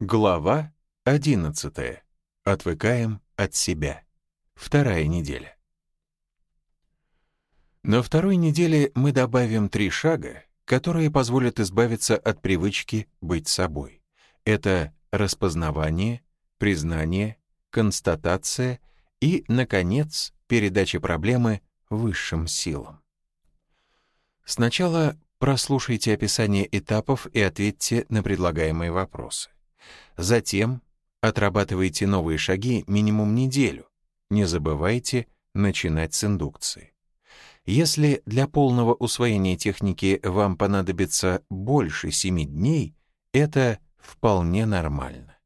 Глава 11. Отвыкаем от себя. Вторая неделя. На второй неделе мы добавим три шага, которые позволят избавиться от привычки быть собой. Это распознавание, признание, констатация и, наконец, передача проблемы высшим силам. Сначала прослушайте описание этапов и ответьте на предлагаемые вопросы. Затем отрабатывайте новые шаги минимум неделю. Не забывайте начинать с индукции. Если для полного усвоения техники вам понадобится больше 7 дней, это вполне нормально.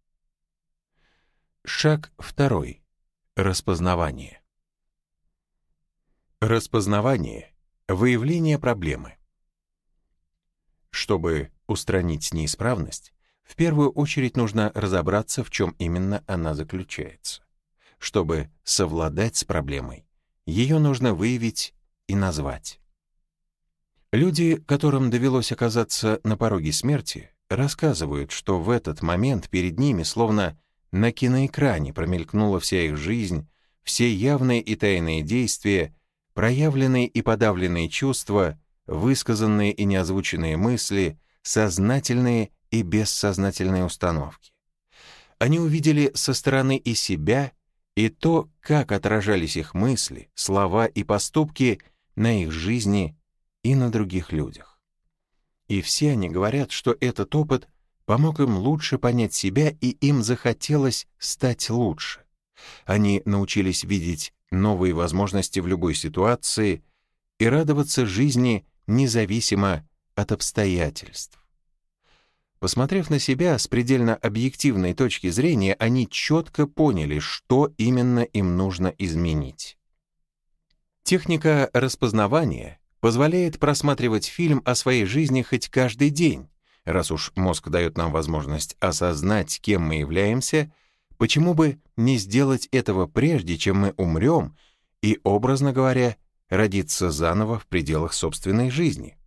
Шаг второй. Распознавание. Распознавание — выявление проблемы. Чтобы устранить неисправность, в первую очередь нужно разобраться, в чем именно она заключается. Чтобы совладать с проблемой, ее нужно выявить и назвать. Люди, которым довелось оказаться на пороге смерти, рассказывают, что в этот момент перед ними словно на киноэкране промелькнула вся их жизнь, все явные и тайные действия, проявленные и подавленные чувства, высказанные и неозвученные мысли, сознательные и бессознательные установки. Они увидели со стороны и себя, и то, как отражались их мысли, слова и поступки на их жизни и на других людях. И все они говорят, что этот опыт помог им лучше понять себя, и им захотелось стать лучше. Они научились видеть новые возможности в любой ситуации и радоваться жизни независимо от обстоятельств. Посмотрев на себя с предельно объективной точки зрения, они четко поняли, что именно им нужно изменить. Техника распознавания позволяет просматривать фильм о своей жизни хоть каждый день. Раз уж мозг дает нам возможность осознать, кем мы являемся, почему бы не сделать этого прежде, чем мы умрем, и, образно говоря, родиться заново в пределах собственной жизни?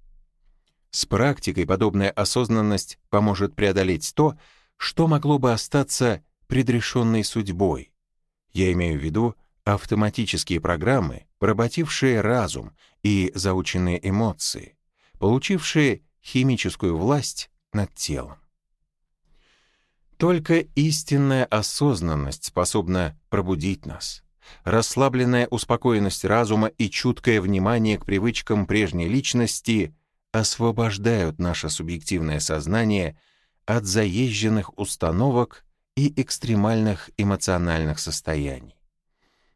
С практикой подобная осознанность поможет преодолеть то, что могло бы остаться предрешенной судьбой. Я имею в виду автоматические программы, поработившие разум и заученные эмоции, получившие химическую власть над телом. Только истинная осознанность способна пробудить нас. Расслабленная успокоенность разума и чуткое внимание к привычкам прежней личности — освобождают наше субъективное сознание от заезженных установок и экстремальных эмоциональных состояний.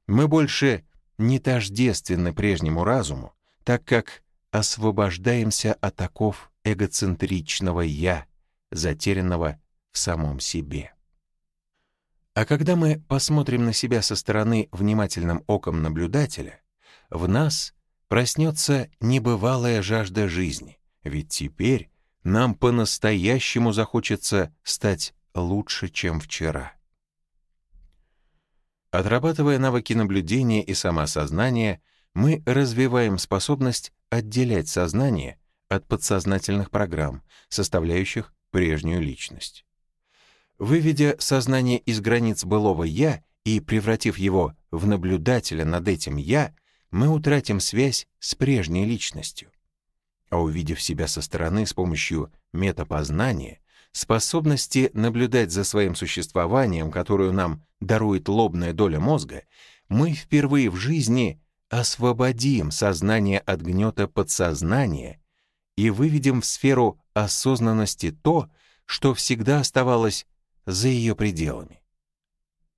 Мы больше не тождественны прежнему разуму, так как освобождаемся от оков эгоцентричного «я», затерянного в самом себе. А когда мы посмотрим на себя со стороны внимательным оком наблюдателя, в нас проснется небывалая жажда жизни, ведь теперь нам по-настоящему захочется стать лучше, чем вчера. Отрабатывая навыки наблюдения и самоосознания, мы развиваем способность отделять сознание от подсознательных программ, составляющих прежнюю личность. Выведя сознание из границ былого «я» и превратив его в наблюдателя над этим «я», мы утратим связь с прежней личностью. А увидев себя со стороны с помощью метапознания, способности наблюдать за своим существованием, которую нам дарует лобная доля мозга, мы впервые в жизни освободим сознание от гнета подсознания и выведем в сферу осознанности то, что всегда оставалось за ее пределами.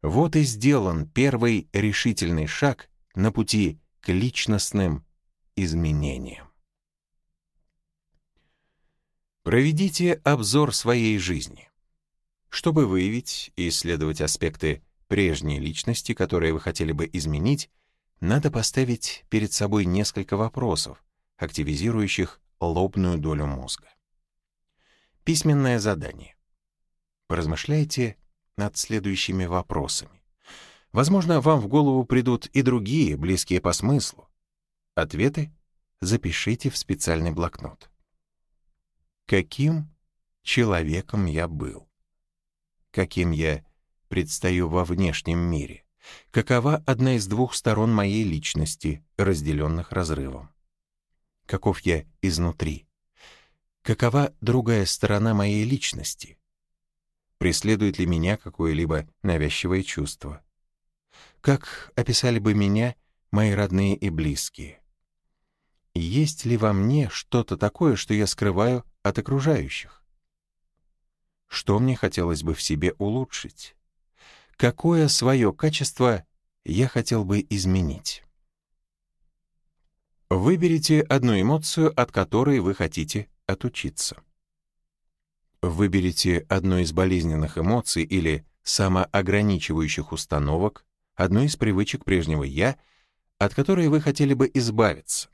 Вот и сделан первый решительный шаг на пути к личностным изменениям. Проведите обзор своей жизни. Чтобы выявить и исследовать аспекты прежней личности, которые вы хотели бы изменить, надо поставить перед собой несколько вопросов, активизирующих лобную долю мозга. Письменное задание. Поразмышляйте над следующими вопросами. Возможно, вам в голову придут и другие, близкие по смыслу. Ответы запишите в специальный блокнот. Каким человеком я был? каким я предстаю во внешнем мире, какова одна из двух сторон моей личности, разделенных разрывом. Каков я изнутри? Какова другая сторона моей личности? Преследует ли меня какое-либо навязчивое чувство? Как описали бы меня мои родные и близкие? Есть ли во мне что-то такое, что я скрываю от окружающих? Что мне хотелось бы в себе улучшить? Какое свое качество я хотел бы изменить? Выберите одну эмоцию, от которой вы хотите отучиться. Выберите одну из болезненных эмоций или самоограничивающих установок, одну из привычек прежнего «я», от которой вы хотели бы избавиться.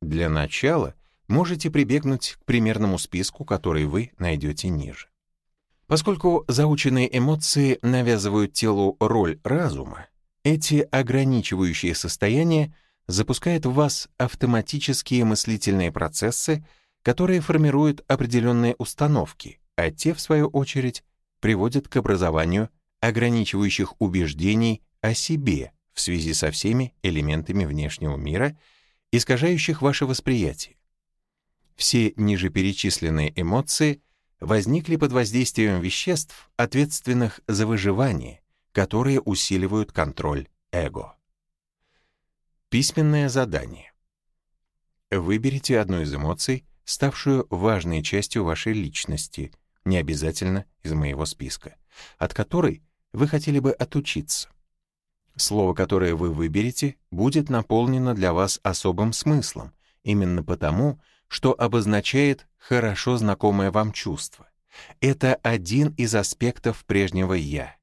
Для начала можете прибегнуть к примерному списку, который вы найдете ниже. Поскольку заученные эмоции навязывают телу роль разума, эти ограничивающие состояния запускают в вас автоматические мыслительные процессы, которые формируют определенные установки, а те, в свою очередь, приводят к образованию ограничивающих убеждений о себе в связи со всеми элементами внешнего мира, искажающих ваше восприятие. Все ниже перечисленные эмоции возникли под воздействием веществ, ответственных за выживание, которые усиливают контроль эго. Письменное задание. Выберите одну из эмоций, ставшую важной частью вашей личности, не обязательно из моего списка, от которой вы хотели бы отучиться. Слово, которое вы выберете, будет наполнено для вас особым смыслом, именно потому, что обозначает хорошо знакомое вам чувство. Это один из аспектов прежнего «я»,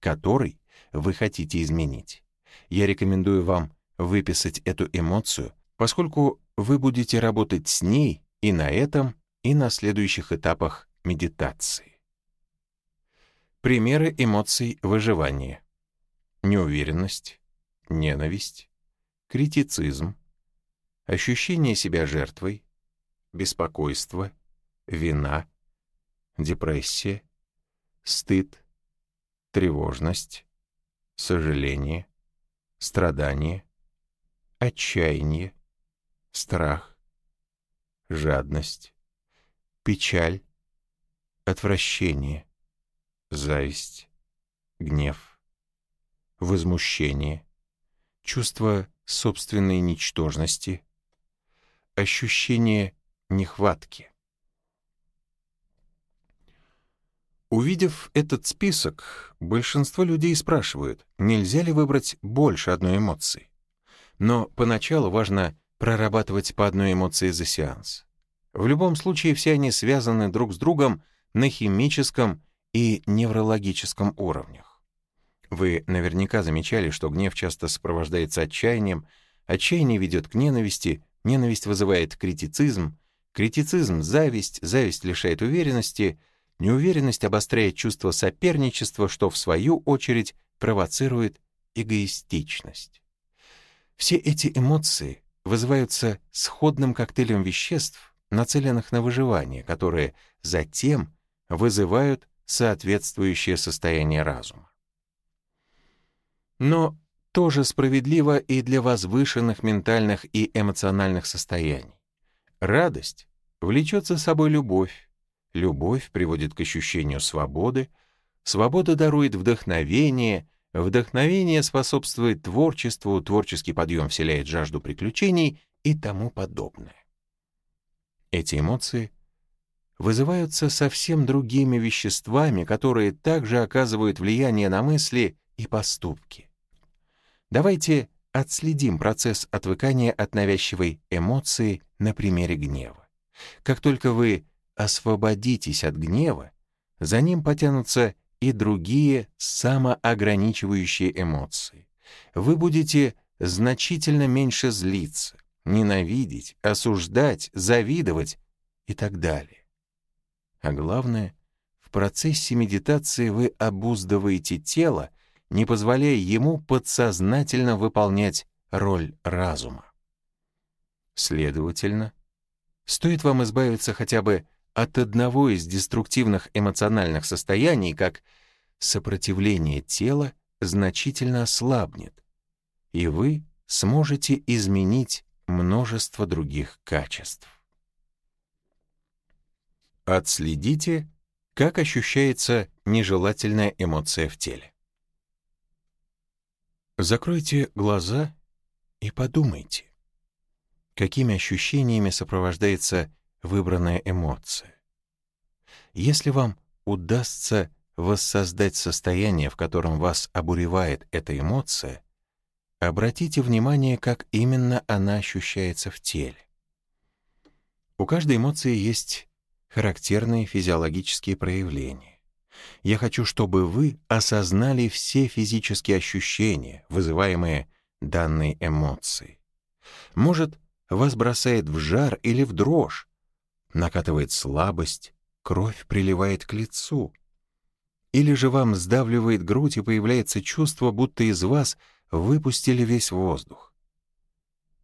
который вы хотите изменить. Я рекомендую вам выписать эту эмоцию, поскольку вы будете работать с ней и на этом, и на следующих этапах медитации. Примеры эмоций выживания. Неуверенность, ненависть, критицизм, ощущение себя жертвой, беспокойство, вина, депрессия, стыд, тревожность, сожаление, страдание, отчаяние, страх, жадность, печаль, отвращение, зависть, гнев, возмущение, чувство собственной ничтожности, ощущение нехватки. Увидев этот список, большинство людей спрашивают, нельзя ли выбрать больше одной эмоции. Но поначалу важно прорабатывать по одной эмоции за сеанс. В любом случае все они связаны друг с другом на химическом и неврологическом уровнях. Вы наверняка замечали, что гнев часто сопровождается отчаянием, отчаяние ведет к ненависти, ненависть вызывает критицизм, критицизм — зависть, зависть лишает уверенности, неуверенность обостряет чувство соперничества, что в свою очередь провоцирует эгоистичность. Все эти эмоции вызываются сходным коктейлем веществ, нацеленных на выживание, которые затем вызывают соответствующее состояние разума. Но тоже справедливо и для возвышенных ментальных и эмоциональных состояний. Радость влечет за собой любовь, любовь приводит к ощущению свободы, свобода дарует вдохновение — Вдохновение способствует творчеству, творческий подъем вселяет жажду приключений и тому подобное. Эти эмоции вызываются совсем другими веществами, которые также оказывают влияние на мысли и поступки. Давайте отследим процесс отвыкания от навязчивой эмоции на примере гнева. Как только вы освободитесь от гнева, за ним потянутся и другие самоограничивающие эмоции. Вы будете значительно меньше злиться, ненавидеть, осуждать, завидовать и так далее. А главное, в процессе медитации вы обуздываете тело, не позволяя ему подсознательно выполнять роль разума. Следовательно, стоит вам избавиться хотя бы от одного из деструктивных эмоциональных состояний, как сопротивление тела значительно ослабнет, и вы сможете изменить множество других качеств. Отследите, как ощущается нежелательная эмоция в теле. Закройте глаза и подумайте, какими ощущениями сопровождается выбранная эмоция. Если вам удастся воссоздать состояние, в котором вас обуревает эта эмоция, обратите внимание, как именно она ощущается в теле. У каждой эмоции есть характерные физиологические проявления. Я хочу, чтобы вы осознали все физические ощущения, вызываемые данной эмоцией. Может, вас бросает в жар или в дрожь, накатывает слабость, кровь приливает к лицу. Или же вам сдавливает грудь и появляется чувство, будто из вас выпустили весь воздух.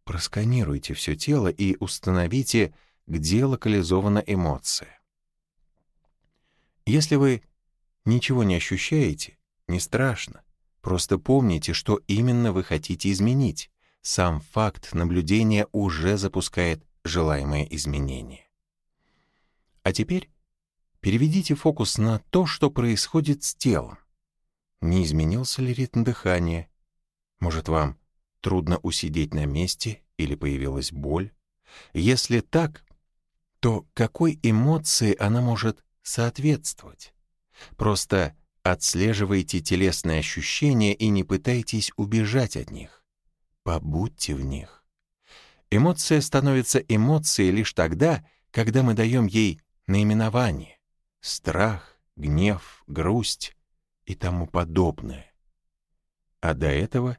Просканируйте все тело и установите, где локализована эмоция. Если вы ничего не ощущаете, не страшно. Просто помните, что именно вы хотите изменить. Сам факт наблюдения уже запускает желаемое изменение. А теперь переведите фокус на то, что происходит с телом. Не изменился ли ритм дыхания? Может, вам трудно усидеть на месте или появилась боль? Если так, то какой эмоции она может соответствовать? Просто отслеживайте телесные ощущения и не пытайтесь убежать от них. Побудьте в них. Эмоция становится эмоцией лишь тогда, когда мы даем ей наименование — страх, гнев, грусть и тому подобное. А до этого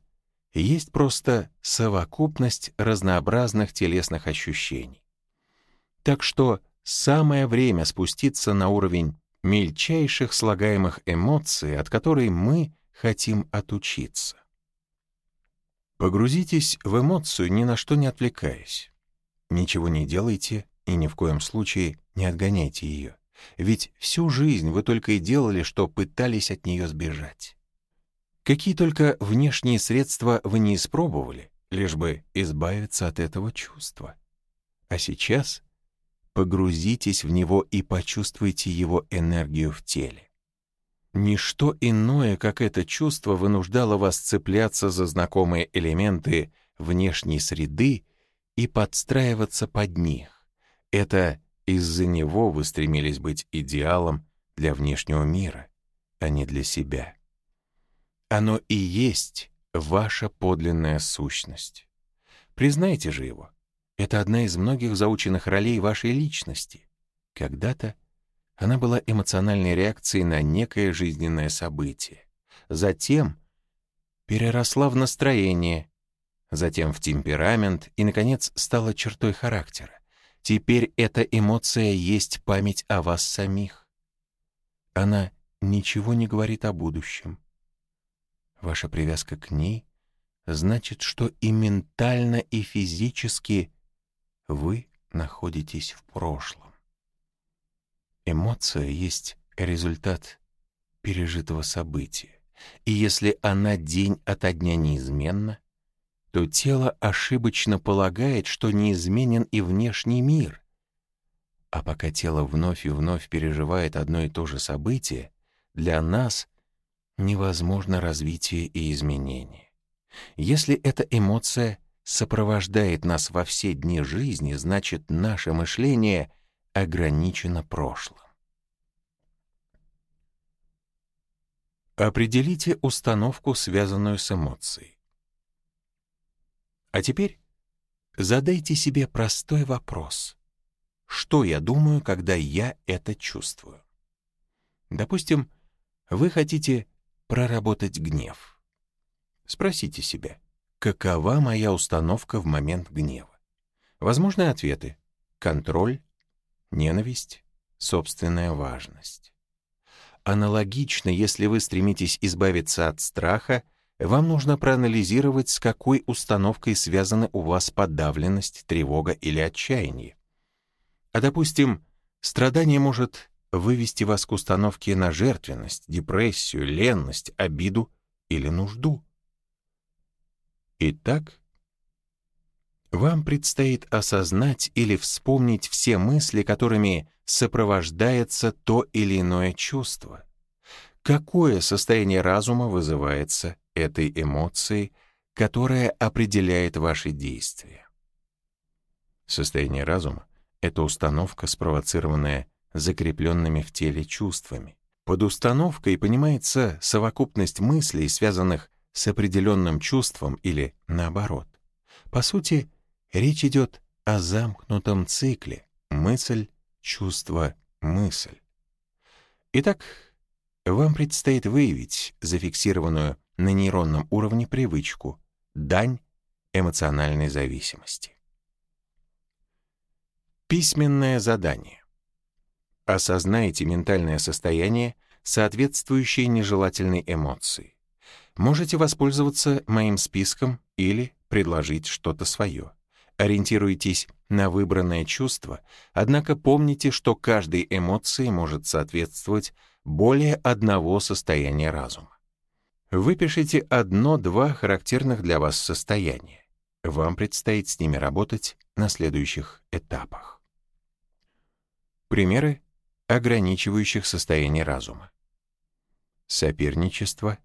есть просто совокупность разнообразных телесных ощущений. Так что самое время спуститься на уровень мельчайших слагаемых эмоций, от которой мы хотим отучиться. Погрузитесь в эмоцию, ни на что не отвлекаясь. Ничего не делайте и ни в коем случае не отгоняйте ее. Ведь всю жизнь вы только и делали, что пытались от нее сбежать. Какие только внешние средства вы не испробовали, лишь бы избавиться от этого чувства. А сейчас погрузитесь в него и почувствуйте его энергию в теле. Ничто иное, как это чувство, вынуждало вас цепляться за знакомые элементы внешней среды и подстраиваться под них. Это из-за него вы стремились быть идеалом для внешнего мира, а не для себя. Оно и есть ваша подлинная сущность. Признайте же его. Это одна из многих заученных ролей вашей личности. Когда-то она была эмоциональной реакцией на некое жизненное событие. Затем переросла в настроение, затем в темперамент и, наконец, стала чертой характера. Теперь эта эмоция есть память о вас самих. Она ничего не говорит о будущем. Ваша привязка к ней значит, что и ментально, и физически вы находитесь в прошлом. Эмоция есть результат пережитого события. И если она день ото дня неизменна, то тело ошибочно полагает, что неизменен и внешний мир. А пока тело вновь и вновь переживает одно и то же событие, для нас невозможно развитие и изменение. Если эта эмоция сопровождает нас во все дни жизни, значит, наше мышление ограничено прошлым. Определите установку, связанную с эмоцией. А теперь задайте себе простой вопрос. Что я думаю, когда я это чувствую? Допустим, вы хотите проработать гнев. Спросите себя, какова моя установка в момент гнева? Возможные ответы — контроль, ненависть, собственная важность. Аналогично, если вы стремитесь избавиться от страха, вам нужно проанализировать, с какой установкой связаны у вас подавленность, тревога или отчаяние. А, допустим, Страдание может вывести вас к установке на жертвенность, депрессию, ленность, обиду или нужду. Итак, вам предстоит осознать или вспомнить все мысли, которыми сопровождается то или иное чувство. Какое состояние разума вызывается этой эмоцией, которая определяет ваши действия? Состояние разума — это установка, спровоцированная закрепленными в теле чувствами. Под установкой понимается совокупность мыслей, связанных с определенным чувством или наоборот. По сути, речь идет о замкнутом цикле мысль, чувство, мысль. Итак, вам предстоит выявить зафиксированную на нейронном уровне привычку, дань эмоциональной зависимости. Письменное задание. Осознайте ментальное состояние, соответствующее нежелательной эмоции. Можете воспользоваться моим списком или предложить что-то свое. Ориентируйтесь на выбранное чувство, однако помните, что каждой эмоции может соответствовать более одного состояния разума. Выпишите одно-два характерных для вас состояния. Вам предстоит с ними работать на следующих этапах. Примеры ограничивающих состояние разума. Соперничество,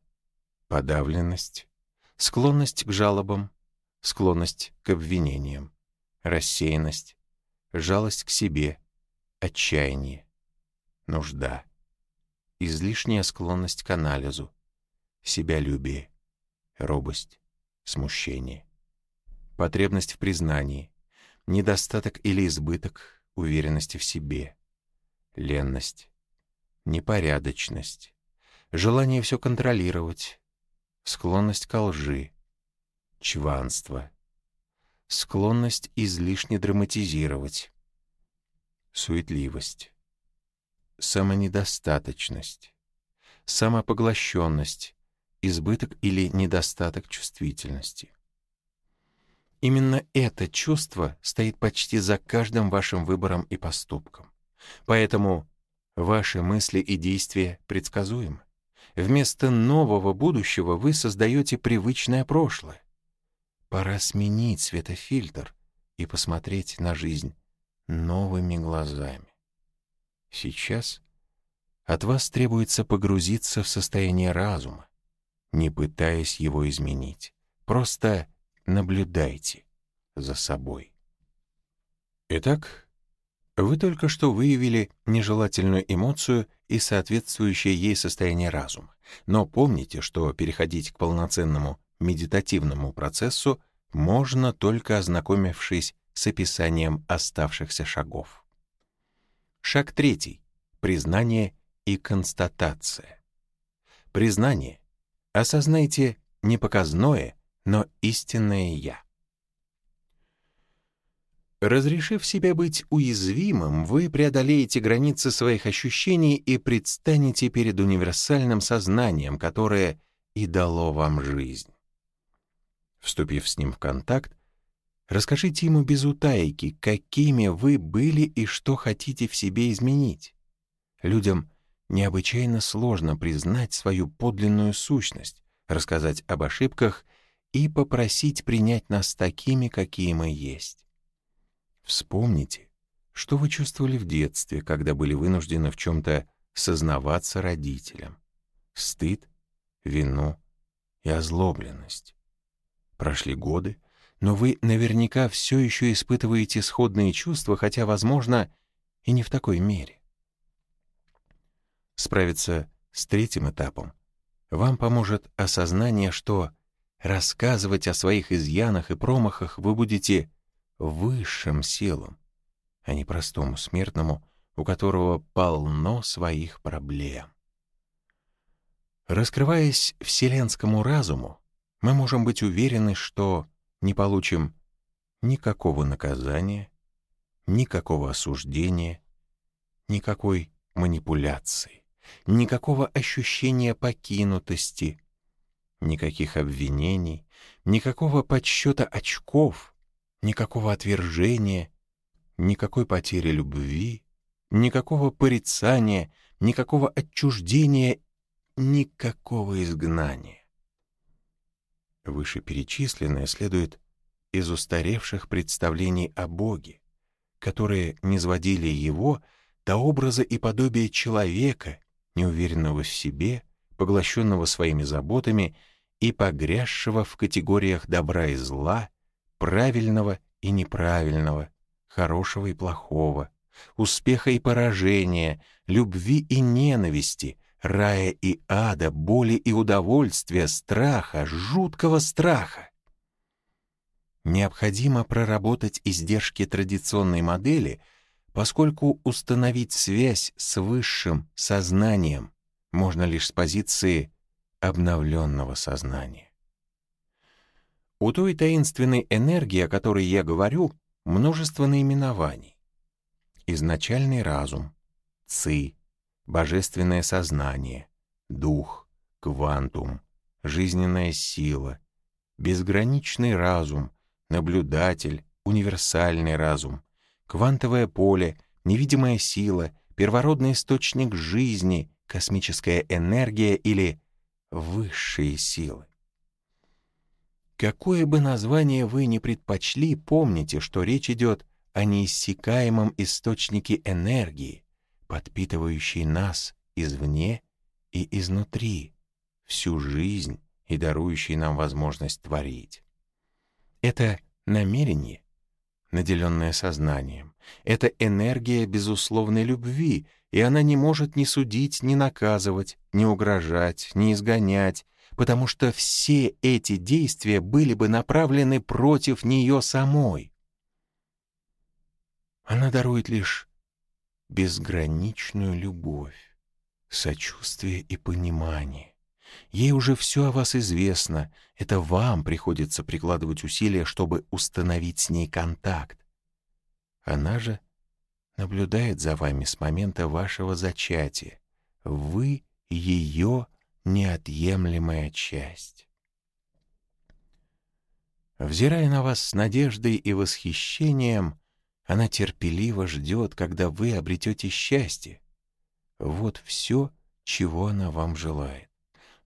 подавленность, склонность к жалобам, склонность к обвинениям, рассеянность, жалость к себе, отчаяние, нужда, излишняя склонность к анализу, себялюбие, робость, смущение, потребность в признании, недостаток или избыток уверенности в себе, ленность, непорядочность, желание все контролировать, склонность к лжи, чванство, склонность излишне драматизировать, суетливость, самонедостаточность, самопоглощенность, избыток или недостаток чувствительности. Именно это чувство стоит почти за каждым вашим выбором и поступком. Поэтому ваши мысли и действия предсказуемы. Вместо нового будущего вы создаете привычное прошлое. Пора сменить светофильтр и посмотреть на жизнь новыми глазами. Сейчас от вас требуется погрузиться в состояние разума, не пытаясь его изменить. Просто наблюдайте за собой. Итак, вы только что выявили нежелательную эмоцию и соответствующее ей состояние разума. Но помните, что переходить к полноценному медитативному процессу можно только ознакомившись с описанием оставшихся шагов. Шаг третий. Признание и констатация. Признание. Осознайте не показное, но истинное «я». Разрешив себе быть уязвимым, вы преодолеете границы своих ощущений и предстанете перед универсальным сознанием, которое и дало вам жизнь. Вступив с ним в контакт, расскажите ему без утайки, какими вы были и что хотите в себе изменить. Людям необычайно сложно признать свою подлинную сущность, рассказать об ошибках и попросить принять нас такими, какие мы есть. Вспомните, что вы чувствовали в детстве, когда были вынуждены в чем-то сознаваться родителям. Стыд, вину и озлобленность. Прошли годы, но вы наверняка все еще испытываете сходные чувства, хотя, возможно, и не в такой мере. Справиться с третьим этапом вам поможет осознание, что рассказывать о своих изъянах и промахах вы будете высшим силам, а не простому смертному, у которого полно своих проблем. Раскрываясь вселенскому разуму, мы можем быть уверены, что не получим никакого наказания, никакого осуждения, никакой манипуляции, никакого ощущения покинутости, никаких обвинений, никакого подсчета очков — Никакого отвержения, никакой потери любви, никакого порицания, никакого отчуждения, никакого изгнания. Вышеперечисленное следует из устаревших представлений о Боге, которые не сводили его до образа и подобия человека, неуверенного в себе, поглощенного своими заботами и погрязшего в категориях добра и зла, правильного и неправильного, хорошего и плохого, успеха и поражения, любви и ненависти, рая и ада, боли и удовольствия, страха, жуткого страха. Необходимо проработать издержки традиционной модели, поскольку установить связь с высшим сознанием можно лишь с позиции обновленного сознания. У той таинственной энергии, о которой я говорю, множество наименований. Изначальный разум, ци, божественное сознание, дух, квантум, жизненная сила, безграничный разум, наблюдатель, универсальный разум, квантовое поле, невидимая сила, первородный источник жизни, космическая энергия или высшие силы. Какое бы название вы ни предпочли, помните, что речь идет о неиссякаемом источнике энергии, подпитывающей нас извне и изнутри, всю жизнь и дарующей нам возможность творить. Это намерение, наделенное сознанием, это энергия безусловной любви, и она не может ни судить, ни наказывать, ни угрожать, ни изгонять, потому что все эти действия были бы направлены против нее самой. Она дарует лишь безграничную любовь, сочувствие и понимание. Ей уже все о вас известно, это вам приходится прикладывать усилия, чтобы установить с ней контакт. Она же наблюдает за вами с момента вашего зачатия. Вы — ее неотъемлемая часть. Взирая на вас с надеждой и восхищением, она терпеливо ждет, когда вы обретете счастье. Вот все, чего она вам желает.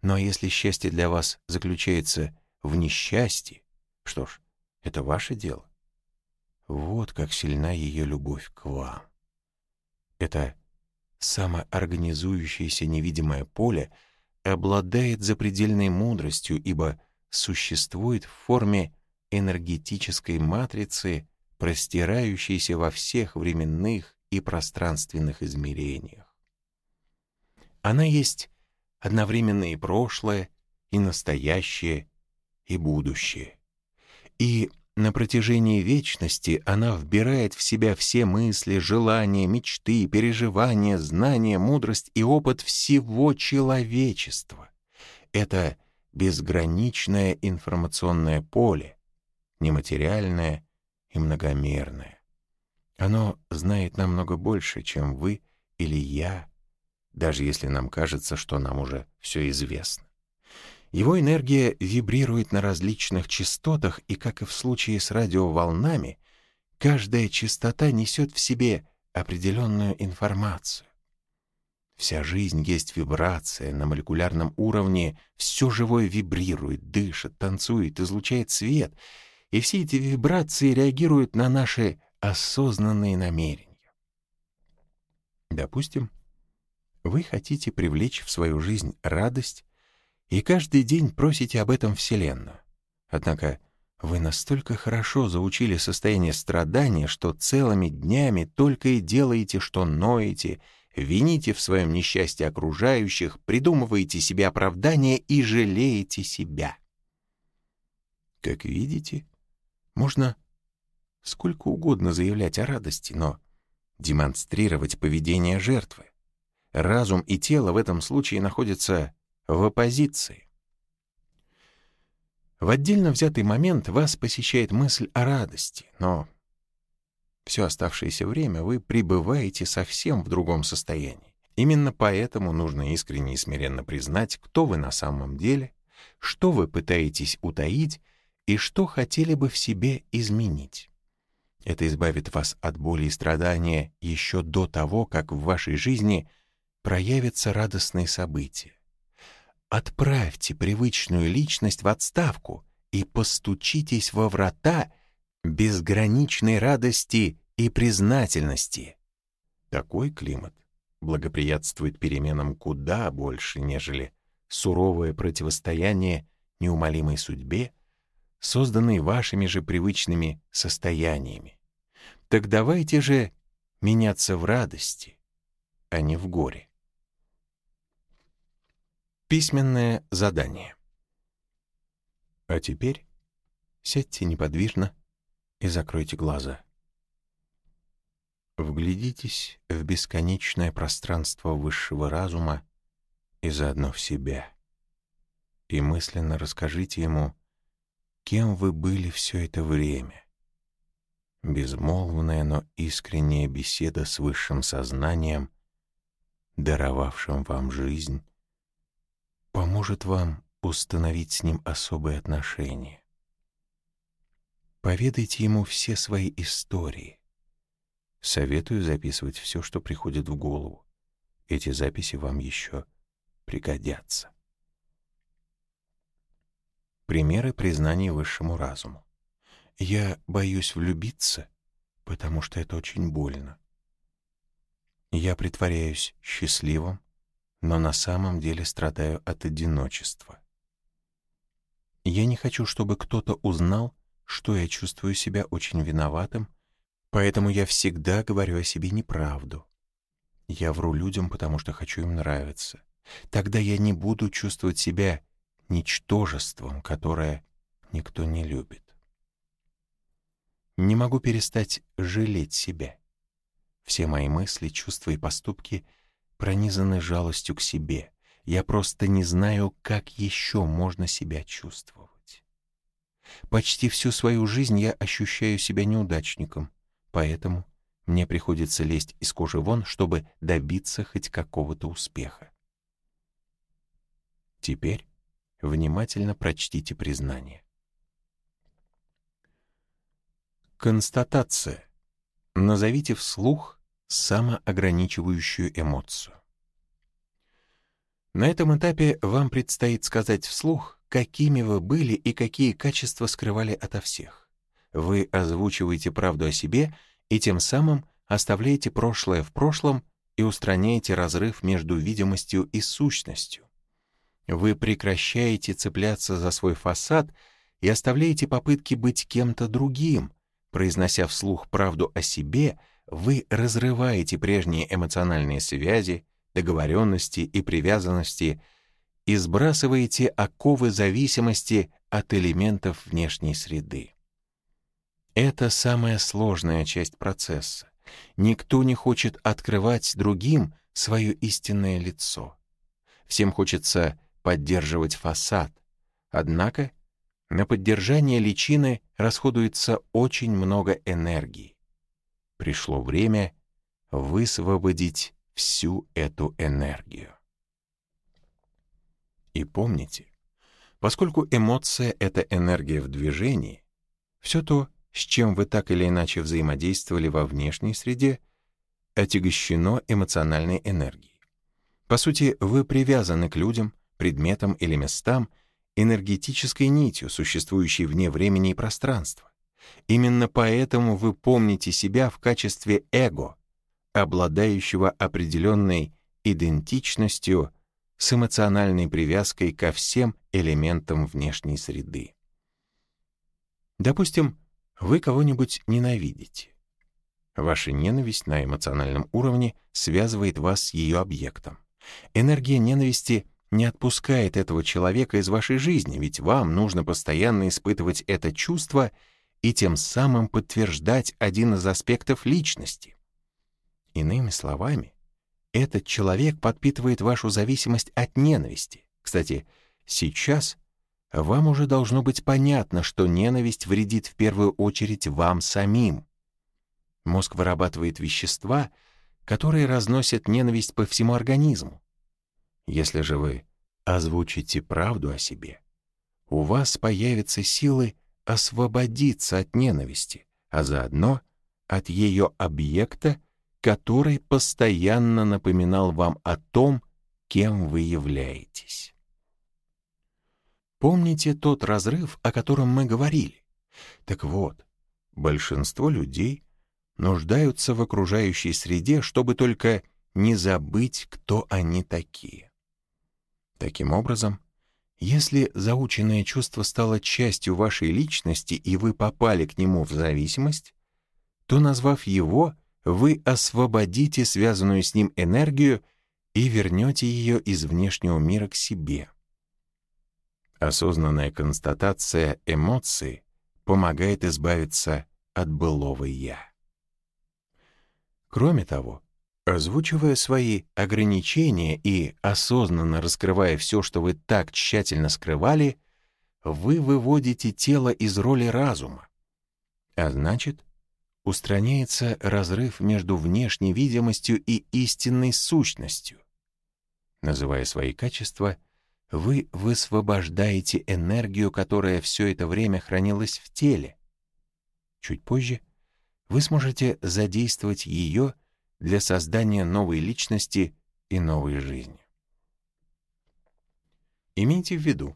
Но если счастье для вас заключается в несчастье, что ж, это ваше дело. Вот как сильна ее любовь к вам. Это самоорганизующееся невидимое поле обладает запредельной мудростью, ибо существует в форме энергетической матрицы, простирающейся во всех временных и пространственных измерениях. Она есть одновременно и прошлое, и настоящее, и будущее. И на протяжении вечности она вбирает в себя все мысли, желания, мечты, переживания, знания, мудрость и опыт всего человечества. Это безграничное информационное поле, нематериальное и многомерное. Оно знает намного больше, чем вы или я, даже если нам кажется, что нам уже все известно. Его энергия вибрирует на различных частотах, и, как и в случае с радиоволнами, каждая частота несет в себе определенную информацию. Вся жизнь есть вибрация на молекулярном уровне, все живое вибрирует, дышит, танцует, излучает свет, и все эти вибрации реагируют на наши осознанные намерения. Допустим, вы хотите привлечь в свою жизнь радость и каждый день просите об этом Вселенную. Однако вы настолько хорошо заучили состояние страдания, что целыми днями только и делаете, что ноете, вините в своем несчастье окружающих, придумываете себе оправдания и жалеете себя. Как видите, можно сколько угодно заявлять о радости, но демонстрировать поведение жертвы. Разум и тело в этом случае находятся в оппозиции. В отдельно взятый момент вас посещает мысль о радости, но все оставшееся время вы пребываете совсем в другом состоянии. Именно поэтому нужно искренне и смиренно признать, кто вы на самом деле, что вы пытаетесь утаить и что хотели бы в себе изменить. Это избавит вас от боли и страдания еще до того, как в вашей жизни проявятся радостные события. Отправьте привычную личность в отставку и постучитесь во врата безграничной радости и признательности. Такой климат благоприятствует переменам куда больше, нежели суровое противостояние неумолимой судьбе, созданной вашими же привычными состояниями. Так давайте же меняться в радости, а не в горе. Письменное задание. А теперь сядьте неподвижно и закройте глаза. Вглядитесь в бесконечное пространство высшего разума и заодно в себя. И мысленно расскажите ему, кем вы были все это время. Безмолвная, но искренняя беседа с высшим сознанием, даровавшим вам жизнь, поможет вам установить с ним особые отношения. Поведайте ему все свои истории, Советую записывать все, что приходит в голову. Эти записи вам еще пригодятся. Примеры признания высшему разуму. Я боюсь влюбиться, потому что это очень больно. Я притворяюсь счастливым, но на самом деле страдаю от одиночества. Я не хочу, чтобы кто-то узнал, что я чувствую себя очень виноватым Поэтому я всегда говорю о себе неправду. Я вру людям, потому что хочу им нравиться. Тогда я не буду чувствовать себя ничтожеством, которое никто не любит. Не могу перестать жалеть себя. Все мои мысли, чувства и поступки пронизаны жалостью к себе. Я просто не знаю, как еще можно себя чувствовать. Почти всю свою жизнь я ощущаю себя неудачником, Поэтому мне приходится лезть из кожи вон, чтобы добиться хоть какого-то успеха. Теперь внимательно прочтите признание. Констатация. Назовите вслух самоограничивающую эмоцию. На этом этапе вам предстоит сказать вслух, какими вы были и какие качества скрывали ото всех. Вы озвучиваете правду о себе и тем самым оставляете прошлое в прошлом и устраняете разрыв между видимостью и сущностью. Вы прекращаете цепляться за свой фасад и оставляете попытки быть кем-то другим. Произнося вслух правду о себе, вы разрываете прежние эмоциональные связи, договоренности и привязанности и сбрасываете оковы зависимости от элементов внешней среды. Это самая сложная часть процесса. Никто не хочет открывать другим свое истинное лицо. Всем хочется поддерживать фасад. Однако на поддержание личины расходуется очень много энергии. Пришло время высвободить всю эту энергию. И помните, поскольку эмоция — это энергия в движении, все то, с чем вы так или иначе взаимодействовали во внешней среде, отягощено эмоциональной энергией. По сути, вы привязаны к людям, предметам или местам энергетической нитью, существующей вне времени и пространства. Именно поэтому вы помните себя в качестве эго, обладающего определенной идентичностью с эмоциональной привязкой ко всем элементам внешней среды. Допустим, вы кого-нибудь ненавидите. Ваша ненависть на эмоциональном уровне связывает вас с ее объектом. Энергия ненависти не отпускает этого человека из вашей жизни, ведь вам нужно постоянно испытывать это чувство и тем самым подтверждать один из аспектов личности. Иными словами, этот человек подпитывает вашу зависимость от ненависти. Кстати, сейчас вам уже должно быть понятно, что ненависть вредит в первую очередь вам самим. Мозг вырабатывает вещества, которые разносят ненависть по всему организму. Если же вы озвучите правду о себе, у вас появятся силы освободиться от ненависти, а заодно от ее объекта, который постоянно напоминал вам о том, кем вы являетесь. Помните тот разрыв, о котором мы говорили? Так вот, большинство людей нуждаются в окружающей среде, чтобы только не забыть, кто они такие. Таким образом, если заученное чувство стало частью вашей личности и вы попали к нему в зависимость, то, назвав его, вы освободите связанную с ним энергию и вернете ее из внешнего мира к себе. Осознанная констатация эмоций помогает избавиться от былого «я». Кроме того, Озвучивая свои ограничения и осознанно раскрывая все, что вы так тщательно скрывали, вы выводите тело из роли разума. А значит, устраняется разрыв между внешней видимостью и истинной сущностью. Называя свои качества, вы высвобождаете энергию, которая все это время хранилась в теле. Чуть позже вы сможете задействовать ее для создания новой личности и новой жизни. Имейте в виду,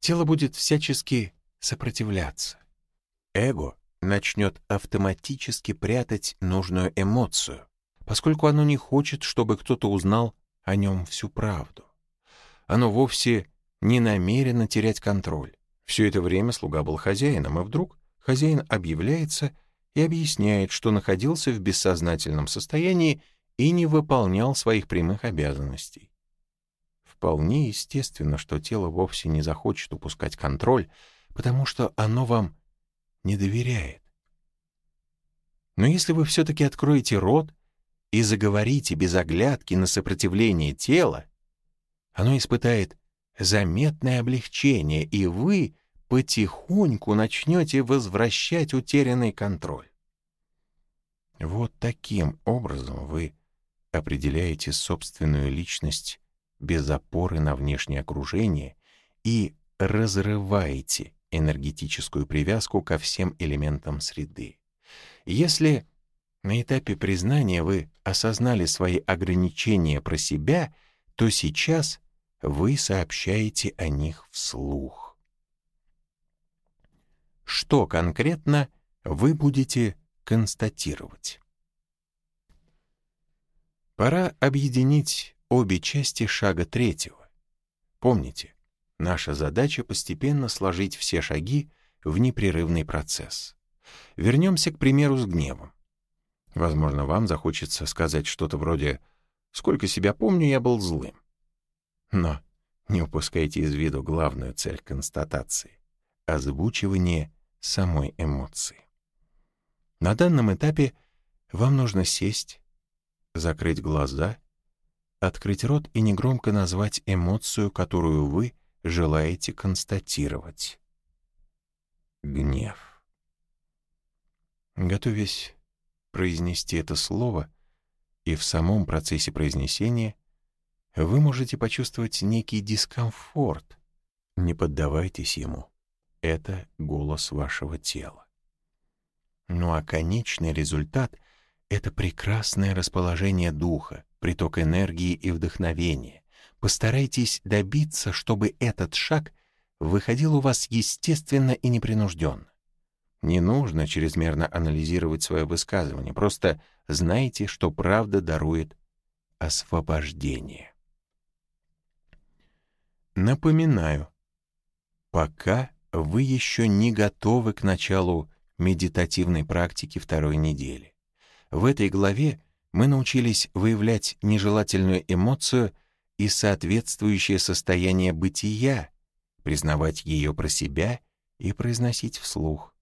тело будет всячески сопротивляться. Эго начнет автоматически прятать нужную эмоцию, поскольку оно не хочет, чтобы кто-то узнал о нем всю правду. Оно вовсе не намерено терять контроль. Все это время слуга был хозяином, и вдруг хозяин объявляется и объясняет, что находился в бессознательном состоянии и не выполнял своих прямых обязанностей. Вполне естественно, что тело вовсе не захочет упускать контроль, потому что оно вам не доверяет. Но если вы все-таки откроете рот и заговорите без оглядки на сопротивление тела, оно испытает заметное облегчение, и вы потихоньку начнете возвращать утерянный контроль. Вот таким образом вы определяете собственную личность без опоры на внешнее окружение и разрываете энергетическую привязку ко всем элементам среды. Если на этапе признания вы осознали свои ограничения про себя, то сейчас вы сообщаете о них вслух что конкретно вы будете констатировать. Пора объединить обе части шага третьего. Помните, наша задача постепенно сложить все шаги в непрерывный процесс. Вернемся к примеру с гневом. Возможно, вам захочется сказать что-то вроде «Сколько себя помню, я был злым». Но не упускайте из виду главную цель констатации — озвучивание самой эмоции. На данном этапе вам нужно сесть, закрыть глаза, открыть рот и негромко назвать эмоцию, которую вы желаете констатировать. Гнев. Готовясь произнести это слово, и в самом процессе произнесения вы можете почувствовать некий дискомфорт. Не поддавайтесь ему это голос вашего тела. Ну а конечный результат — это прекрасное расположение духа, приток энергии и вдохновения. Постарайтесь добиться, чтобы этот шаг выходил у вас естественно и непринужденно. Не нужно чрезмерно анализировать свое высказывание, просто знайте, что правда дарует освобождение. Напоминаю, пока вы еще не готовы к началу медитативной практики второй недели. В этой главе мы научились выявлять нежелательную эмоцию и соответствующее состояние бытия, признавать ее про себя и произносить вслух.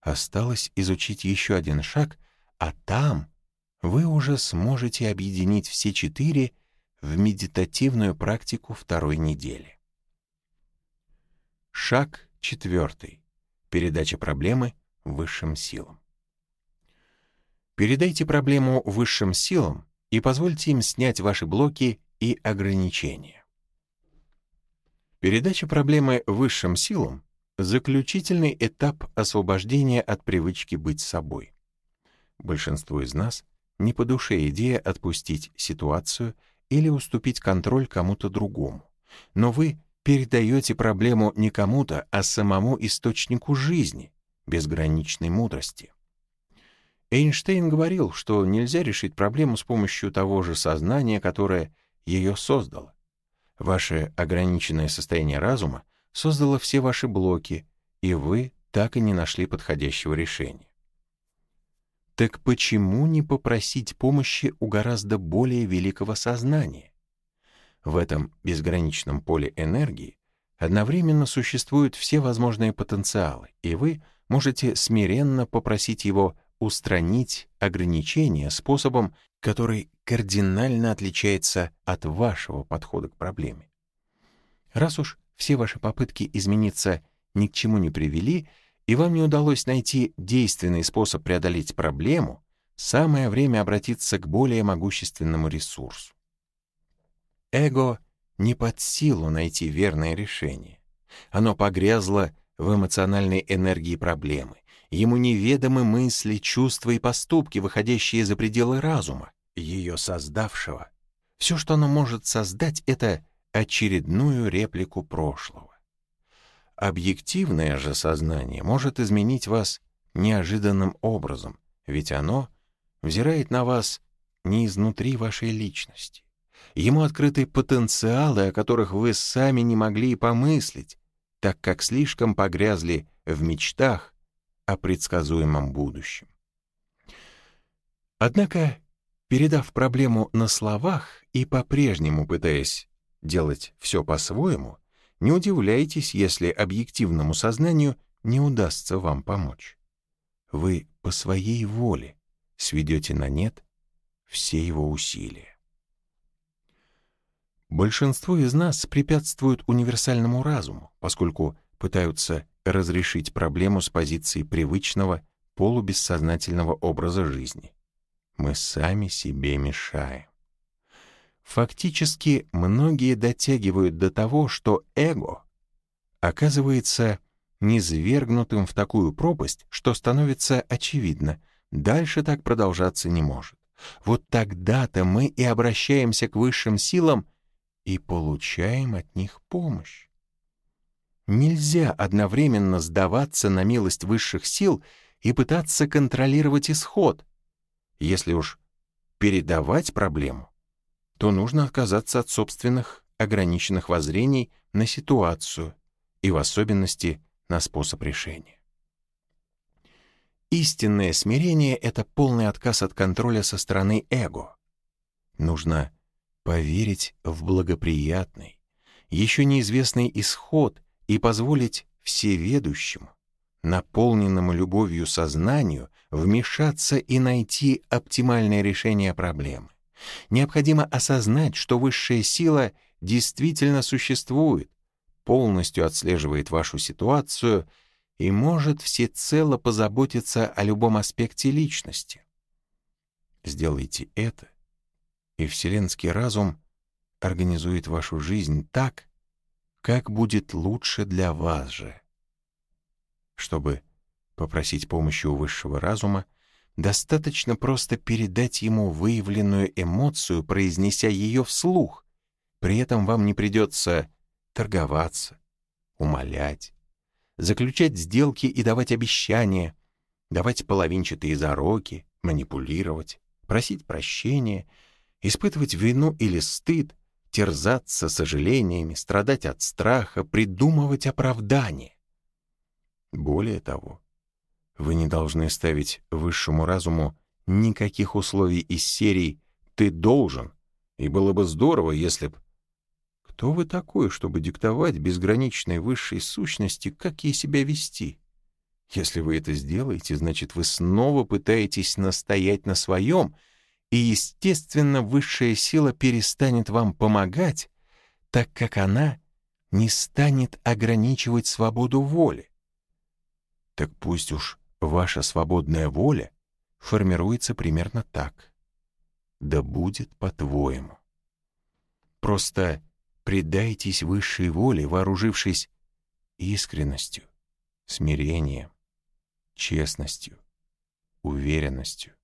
Осталось изучить еще один шаг, а там вы уже сможете объединить все четыре в медитативную практику второй недели. Шаг Четвертый. Передача проблемы высшим силам. Передайте проблему высшим силам и позвольте им снять ваши блоки и ограничения. Передача проблемы высшим силам — заключительный этап освобождения от привычки быть собой. большинству из нас не по душе идея отпустить ситуацию или уступить контроль кому-то другому. Но вы передаете проблему не кому-то, а самому источнику жизни, безграничной мудрости. Эйнштейн говорил, что нельзя решить проблему с помощью того же сознания, которое ее создало. Ваше ограниченное состояние разума создало все ваши блоки, и вы так и не нашли подходящего решения. Так почему не попросить помощи у гораздо более великого сознания? В этом безграничном поле энергии одновременно существуют все возможные потенциалы, и вы можете смиренно попросить его устранить ограничения способом, который кардинально отличается от вашего подхода к проблеме. Раз уж все ваши попытки измениться ни к чему не привели, и вам не удалось найти действенный способ преодолеть проблему, самое время обратиться к более могущественному ресурсу. Эго не под силу найти верное решение. Оно погрязло в эмоциональной энергии проблемы. Ему неведомы мысли, чувства и поступки, выходящие за пределы разума, ее создавшего. Все, что оно может создать, это очередную реплику прошлого. Объективное же сознание может изменить вас неожиданным образом, ведь оно взирает на вас не изнутри вашей личности. Ему открыты потенциалы, о которых вы сами не могли и помыслить, так как слишком погрязли в мечтах о предсказуемом будущем. Однако, передав проблему на словах и по-прежнему пытаясь делать все по-своему, не удивляйтесь, если объективному сознанию не удастся вам помочь. Вы по своей воле сведете на нет все его усилия. Большинство из нас препятствуют универсальному разуму, поскольку пытаются разрешить проблему с позиции привычного полубессознательного образа жизни. Мы сами себе мешаем. Фактически, многие дотягивают до того, что эго оказывается низвергнутым в такую пропасть, что становится очевидно, дальше так продолжаться не может. Вот тогда-то мы и обращаемся к высшим силам и получаем от них помощь. Нельзя одновременно сдаваться на милость высших сил и пытаться контролировать исход. Если уж передавать проблему, то нужно отказаться от собственных ограниченных воззрений на ситуацию и в особенности на способ решения. Истинное смирение — это полный отказ от контроля со стороны эго. Нужно поверить в благоприятный, еще неизвестный исход и позволить всеведущему, наполненному любовью сознанию, вмешаться и найти оптимальное решение проблемы. Необходимо осознать, что высшая сила действительно существует, полностью отслеживает вашу ситуацию и может всецело позаботиться о любом аспекте личности. Сделайте это, и вселенский разум организует вашу жизнь так, как будет лучше для вас же. Чтобы попросить помощи у высшего разума, Достаточно просто передать ему выявленную эмоцию, произнеся ее вслух. При этом вам не придется торговаться, умолять, заключать сделки и давать обещания, давать половинчатые зароки, манипулировать, просить прощения, испытывать вину или стыд, терзаться сожалениями, страдать от страха, придумывать оправдания. Более того, вы не должны ставить высшему разуму никаких условий из серии «ты должен», и было бы здорово, если б... Кто вы такой, чтобы диктовать безграничной высшей сущности, как ей себя вести? Если вы это сделаете, значит, вы снова пытаетесь настоять на своем, и, естественно, высшая сила перестанет вам помогать, так как она не станет ограничивать свободу воли. Так пусть уж Ваша свободная воля формируется примерно так. Да будет по-твоему. Просто предайтесь высшей воле, вооружившись искренностью, смирением, честностью, уверенностью,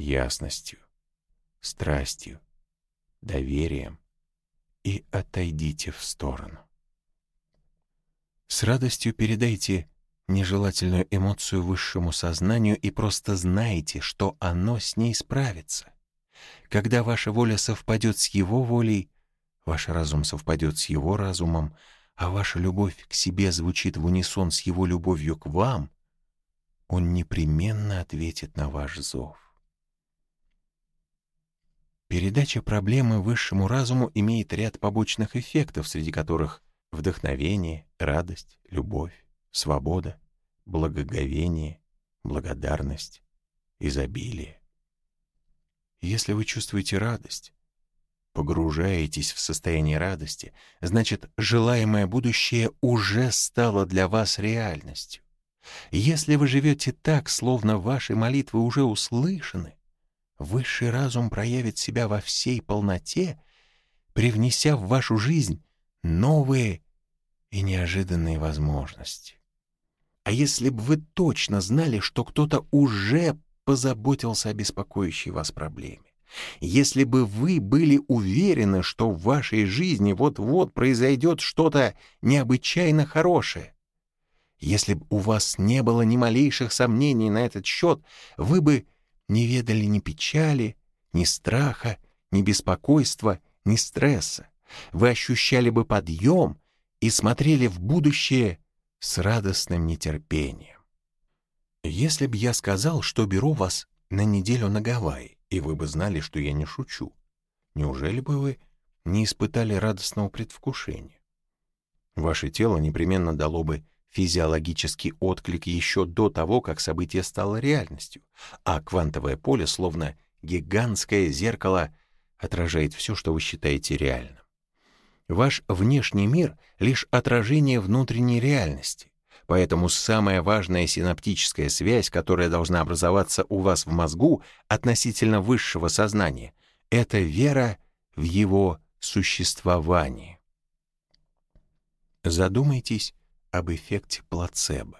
ясностью, страстью, доверием и отойдите в сторону. С радостью передайте нежелательную эмоцию высшему сознанию и просто знайте, что оно с ней справится. Когда ваша воля совпадет с его волей, ваш разум совпадет с его разумом, а ваша любовь к себе звучит в унисон с его любовью к вам, он непременно ответит на ваш зов. Передача проблемы высшему разуму имеет ряд побочных эффектов, среди которых вдохновение, радость, любовь, свобода, благоговение, благодарность, изобилие. Если вы чувствуете радость, погружаетесь в состояние радости, значит, желаемое будущее уже стало для вас реальностью. Если вы живете так, словно ваши молитвы уже услышаны, высший разум проявит себя во всей полноте, привнеся в вашу жизнь новые и неожиданные возможности. А если бы вы точно знали, что кто-то уже позаботился о беспокоящей вас проблеме, если бы вы были уверены, что в вашей жизни вот-вот произойдет что-то необычайно хорошее, если бы у вас не было ни малейших сомнений на этот счет, вы бы не ведали ни печали, ни страха, ни беспокойства, ни стресса. Вы ощущали бы подъем и смотрели в будущее с радостным нетерпением. Если б я сказал, что беру вас на неделю на Гавайи, и вы бы знали, что я не шучу, неужели бы вы не испытали радостного предвкушения? Ваше тело непременно дало бы физиологический отклик еще до того, как событие стало реальностью, а квантовое поле, словно гигантское зеркало, отражает все, что вы считаете реальным. Ваш внешний мир — лишь отражение внутренней реальности, поэтому самая важная синаптическая связь, которая должна образоваться у вас в мозгу относительно высшего сознания, это вера в его существование. Задумайтесь об эффекте плацебо.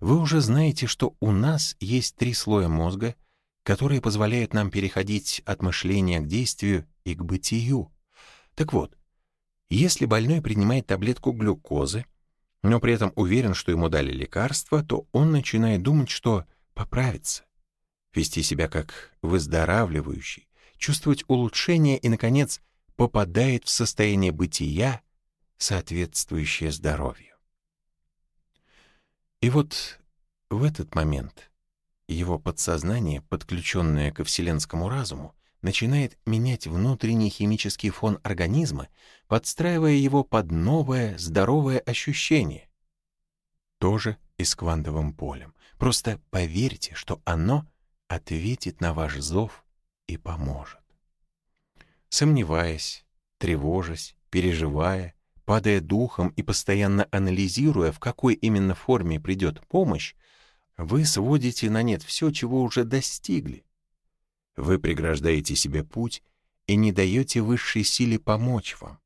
Вы уже знаете, что у нас есть три слоя мозга, которые позволяют нам переходить от мышления к действию и к бытию. Так вот, если больной принимает таблетку глюкозы, но при этом уверен, что ему дали лекарство, то он начинает думать, что поправится, вести себя как выздоравливающий, чувствовать улучшение и, наконец, попадает в состояние бытия, соответствующее здоровью. И вот в этот момент его подсознание, подключенное ко вселенскому разуму, начинает менять внутренний химический фон организма, подстраивая его под новое здоровое ощущение. Тоже и с квантовым полем. Просто поверьте, что оно ответит на ваш зов и поможет. Сомневаясь, тревожась, переживая, падая духом и постоянно анализируя, в какой именно форме придет помощь, вы сводите на нет все, чего уже достигли, вы преграждаете себе путь и не даете высшей силе помочь вам.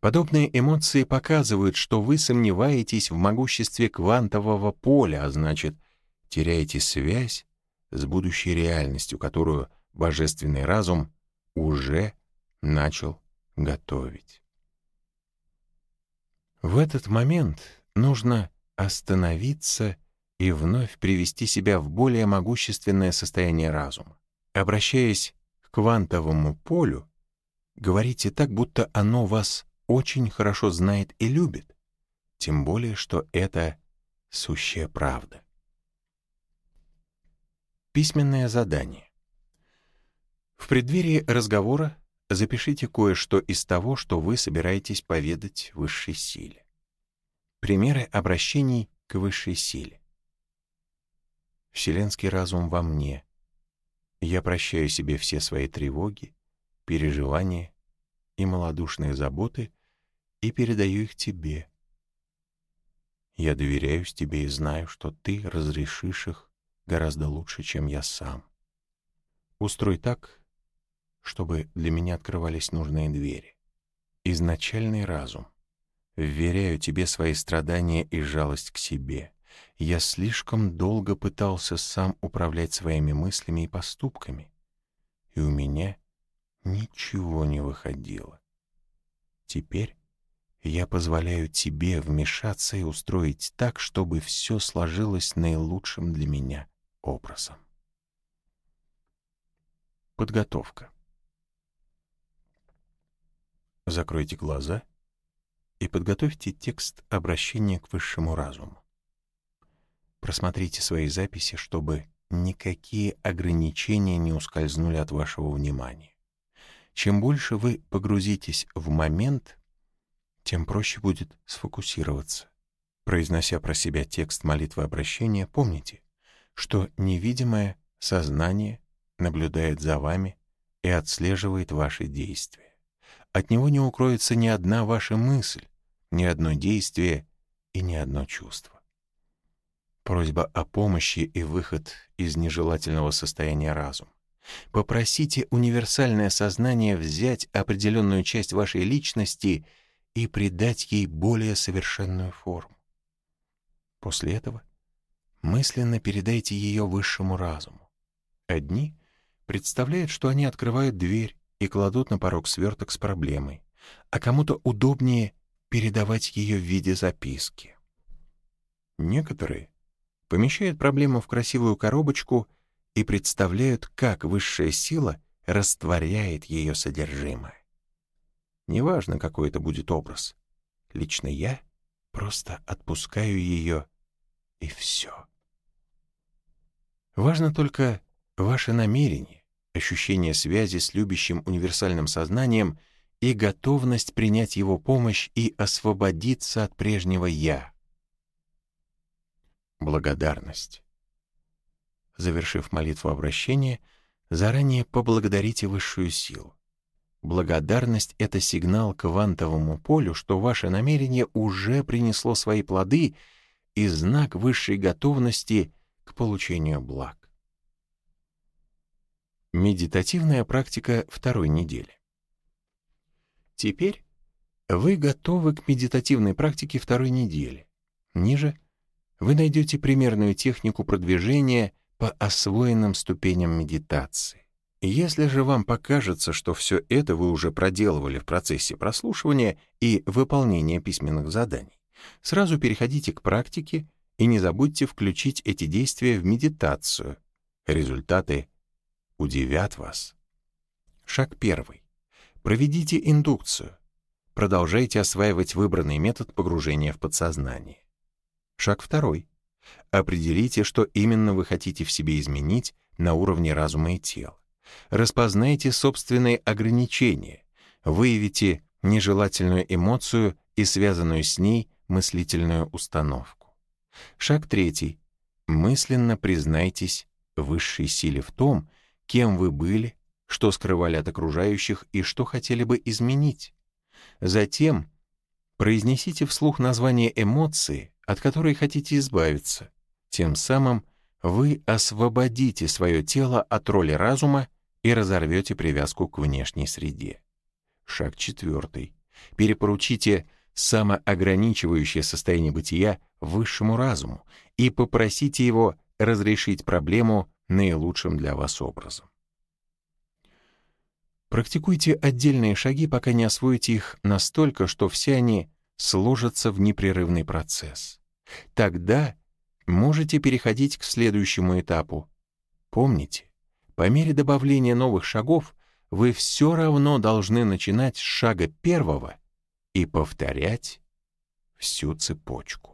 Подобные эмоции показывают, что вы сомневаетесь в могуществе квантового поля, а значит, теряете связь с будущей реальностью, которую божественный разум уже начал готовить. В этот момент нужно остановиться и вновь привести себя в более могущественное состояние разума. Обращаясь к квантовому полю, говорите так, будто оно вас очень хорошо знает и любит, тем более, что это сущая правда. Письменное задание. В преддверии разговора запишите кое-что из того, что вы собираетесь поведать высшей силе. Примеры обращений к высшей силе. Вселенский разум во мне. Я прощаю себе все свои тревоги, переживания и малодушные заботы и передаю их тебе. Я доверяюсь тебе и знаю, что ты разрешишь их гораздо лучше, чем я сам. Устрой так, чтобы для меня открывались нужные двери. Изначальный разум. Вверяю тебе свои страдания и жалость к себе — Я слишком долго пытался сам управлять своими мыслями и поступками, и у меня ничего не выходило. Теперь я позволяю тебе вмешаться и устроить так, чтобы все сложилось наилучшим для меня образом. Подготовка. Закройте глаза и подготовьте текст обращения к высшему разуму. Просмотрите свои записи, чтобы никакие ограничения не ускользнули от вашего внимания. Чем больше вы погрузитесь в момент, тем проще будет сфокусироваться. Произнося про себя текст молитвы обращения, помните, что невидимое сознание наблюдает за вами и отслеживает ваши действия. От него не укроется ни одна ваша мысль, ни одно действие и ни одно чувство. Просьба о помощи и выход из нежелательного состояния разума. Попросите универсальное сознание взять определенную часть вашей личности и придать ей более совершенную форму. После этого мысленно передайте ее высшему разуму. Одни представляют, что они открывают дверь и кладут на порог сверток с проблемой, а кому-то удобнее передавать ее в виде записки. Некоторые помещают проблему в красивую коробочку и представляют, как высшая сила растворяет ее содержимое. Неважно, какой это будет образ. Лично я просто отпускаю ее, и все. Важно только ваше намерение, ощущение связи с любящим универсальным сознанием и готовность принять его помощь и освободиться от прежнего «я». Благодарность. Завершив молитву обращения, заранее поблагодарите высшую силу. Благодарность — это сигнал квантовому полю, что ваше намерение уже принесло свои плоды и знак высшей готовности к получению благ. Медитативная практика второй недели. Теперь вы готовы к медитативной практике второй недели. Ниже вы найдете примерную технику продвижения по освоенным ступеням медитации. Если же вам покажется, что все это вы уже проделывали в процессе прослушивания и выполнения письменных заданий, сразу переходите к практике и не забудьте включить эти действия в медитацию. Результаты удивят вас. Шаг первый. Проведите индукцию. Продолжайте осваивать выбранный метод погружения в подсознание. Шаг второй. Определите, что именно вы хотите в себе изменить на уровне разума и тела. Распознайте собственные ограничения, выявите нежелательную эмоцию и связанную с ней мыслительную установку. Шаг третий. Мысленно признайтесь высшей силе в том, кем вы были, что скрывали от окружающих и что хотели бы изменить. Затем произнесите вслух название эмоции, от которой хотите избавиться. Тем самым вы освободите свое тело от роли разума и разорвете привязку к внешней среде. Шаг четвертый. Перепоручите самоограничивающее состояние бытия высшему разуму и попросите его разрешить проблему наилучшим для вас образом. Практикуйте отдельные шаги, пока не освоите их настолько, что все они сложатся в непрерывный процесс. Тогда можете переходить к следующему этапу. Помните, по мере добавления новых шагов вы все равно должны начинать с шага первого и повторять всю цепочку.